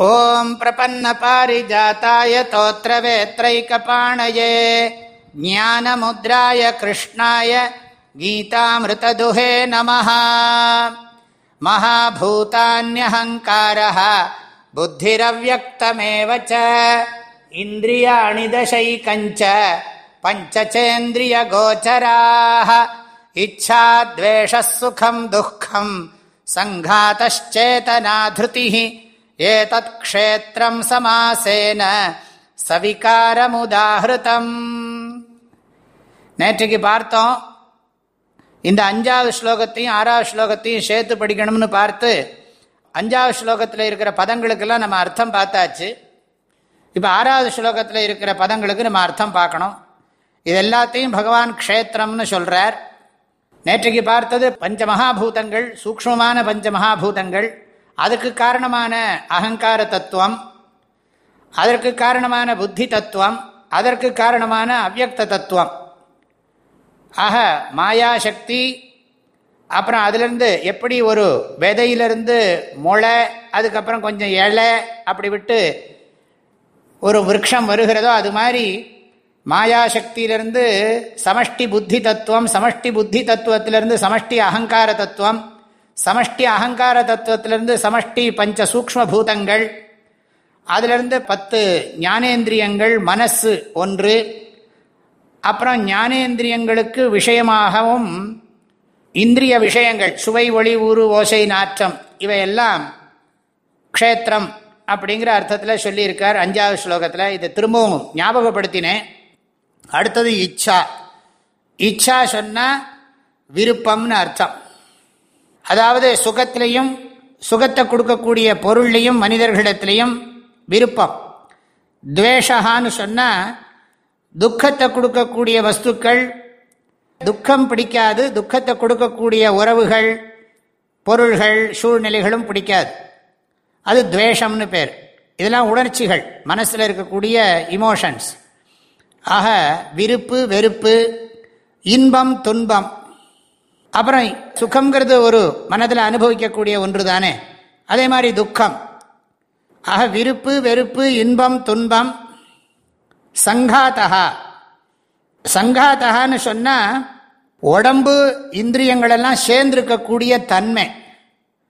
ॐ प्रपन्नपारिजाताय तोत्रवेत्रैकपाणये ज्ञानमुद्राय कृष्णाय गीतामृतदुहे नमः महाभूतान्यहङ्कारः बुद्धिरव्यक्तमेव च इन्द्रियाणि दशैकञ्च पञ्चचेन्द्रियगोचराः इच्छाद्वेषः सुखम् दुःखम् सङ्घातश्चेतनाधृतिः ஏதத் க்ஷேத்திரம் சமாசேன சவிகாரமுதாகிருதம் நேற்றைக்கு பார்த்தோம். இந்த அஞ்சாவது ஸ்லோகத்தையும் ஆறாவது ஸ்லோகத்தையும் சேர்த்து படிக்கணும்னு பார்த்து அஞ்சாவது ஸ்லோகத்தில் இருக்கிற பதங்களுக்கெல்லாம் நம்ம அர்த்தம் பார்த்தாச்சு. இப்போ ஆறாவது ஸ்லோகத்தில் இருக்கிற பதங்களுக்கு நம்ம அர்த்தம் பார்க்கணும். இது எல்லாத்தையும் பகவான் க்ஷேத்திரம்னு சொல்கிறார் நேற்றைக்கு பார்த்தது பஞ்சமகாபூதங்கள் சூக்மமான பஞ்சமகாபூதங்கள் அதுக்கு காரணமான அகங்கார தத்துவம் அதற்கு காரணமான புத்தி தத்துவம் அதற்கு காரணமான அவ்வக்த தத்துவம். ஆக மாயாசக்தி அப்புறம் அதுலேருந்து எப்படி ஒரு விதையிலிருந்து முளை அதுக்கப்புறம் கொஞ்சம் இலை அப்படி விட்டு ஒரு விரக்ஷம் வருகிறதோ அது மாதிரி மாயாசக்தியிலிருந்து சமஷ்டி புத்தி தத்துவம் சமஷ்டி புத்தி தத்துவத்திலிருந்து சமஷ்டி அகங்கார தத்துவம் சமஷ்டி அகங்கார தத்துவத்திலிருந்து சமஷ்டி பஞ்ச சூக்ம பூதங்கள் அதிலிருந்து பத்து ஞானேந்திரியங்கள் மனசு ஒன்று அப்புறம் ஞானேந்திரியங்களுக்கு விஷயமாகவும் இந்திரிய விஷயங்கள் சுவை ஒளி ஊறு ஓசை நாற்றம் இவையெல்லாம் க்ஷேத்திரம் அப்படிங்கிற அர்த்தத்தில் சொல்லியிருக்கார் அஞ்சாவது ஸ்லோகத்தில். இதை திரும்பவும் ஞாபகப்படுத்தினேன். அடுத்தது இச்சா. இச்சா சொன்னால் விருப்பம்னு அர்த்தம். அதாவது சுகத்திலையும் சுகத்தை கொடுக்கக்கூடிய பொருள்லையும் மனிதர்களிடத்துலையும் விருப்பம். துவேஷகான்னு சொன்னால் துக்கத்தை கொடுக்கக்கூடிய வஸ்துக்கள் துக்கம் பிடிக்காது துக்கத்தை கொடுக்கக்கூடிய உறவுகள் பொருள்கள் சூழ்நிலைகளும் பிடிக்காது. அது துவேஷம்னு பேர். இதெல்லாம் உணர்ச்சிகள் மனசில் இருக்கக்கூடிய இமோஷன்ஸ் ஆக விருப்பு வெறுப்பு இன்பம் துன்பம் அப்புறம் சுகங்கிறது ஒரு மனதில் அனுபவிக்கக்கூடிய ஒன்று தானே அதே மாதிரி துக்கம். ஆக விருப்பு வெறுப்பு இன்பம் துன்பம் சங்காத்தகா சங்காத்தகான்னு சொன்னால் உடம்பு இந்திரியங்களெல்லாம் சேர்ந்திருக்கக்கூடிய தன்மை.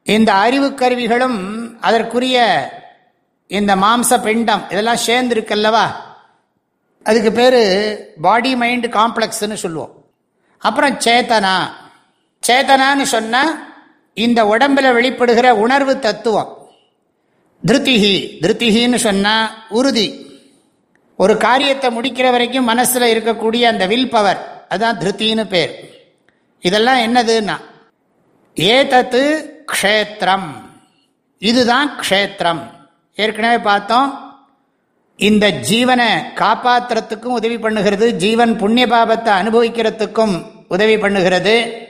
இந்த அறிவு கருவிகளும் அதற்குரிய இந்த மாம்ச பிண்டம் இதெல்லாம் சேர்ந்துருக்கல்லவா? அதுக்கு பேர் பாடி மைண்ட் காம்ப்ளெக்ஸ்ன்னு சொல்லுவோம். அப்புறம் சேத்தனா. சேதனான்னு சொன்னால் இந்த உடம்பில் வெளிப்படுகிற உணர்வு தத்துவம். திருத்திகி திருத்திகின்னு சொன்னால் உறுதி. ஒரு காரியத்தை முடிக்கிற வரைக்கும் மனசில் இருக்கக்கூடிய அந்த வில் பவர் அதுதான் திருத்தின்னு பேர். இதெல்லாம் என்னதுன்னா ஏதத்து க்ஷேத்திரம். இதுதான் க்ஷேத்திரம். ஏற்கனவே பார்த்தோம் இந்த ஜீவனை காப்பாற்றுறதுக்கும் உதவி பண்ணுகிறது ஜீவன் புண்ணிய பாபத்தை அனுபவிக்கிறதுக்கும் உதவி பண்ணுகிறது.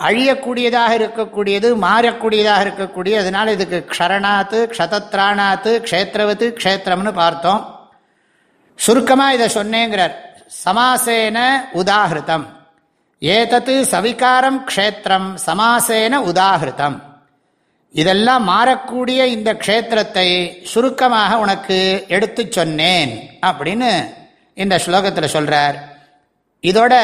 அழியக்கூடியதாக இருக்கக்கூடியது மாறக்கூடியதாக இருக்கக்கூடிய அதனால் இதுக்கு க்ஷரணாத்து க்ஷதத்ராணாத்து க்ஷேத்திரவத்து க்ஷேத்திரம்னு பார்த்தோம். சுருக்கமாக இதை சொன்னேங்கிறார். சமாசேன உதாகிருத்தம் ஏதத்து சவிகாரம் க்ஷேத்திரம் சமாசேன உதாகிருத்தம் இதெல்லாம் மாறக்கூடிய இந்த க்ஷேத்திரத்தை சுருக்கமாக உனக்கு எடுத்து சொன்னேன் அப்படின்னு இந்த ஸ்லோகத்தில் சொல்கிறார் இதோட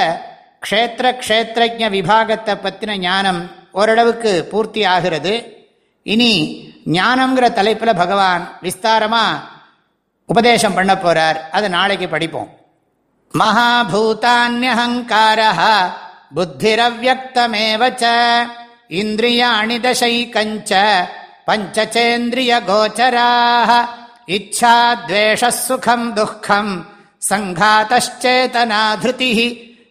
க்ஷேத்திர க்ஷேத்திரஜ விபாகத்தை பற்றின ஞானம் ஓரளவுக்கு பூர்த்தி ஆகிறது இனி ஞானம்ங்கிற தலைப்பில் பகவான் விஸ்தாரமாக உபதேசம் பண்ண போகிறார் அது நாளைக்கு படிப்போம். மகாபூதான்யஹங்கார புத்திரவியமேவச்ச இந்திரியாணி தசை கஞ்ச பஞ்சச்சேந்திரிய கோச்சராக இச்சா இச்சாத்வேஷசுகம் துக்கம் சங்காத்தேதனாதிருதி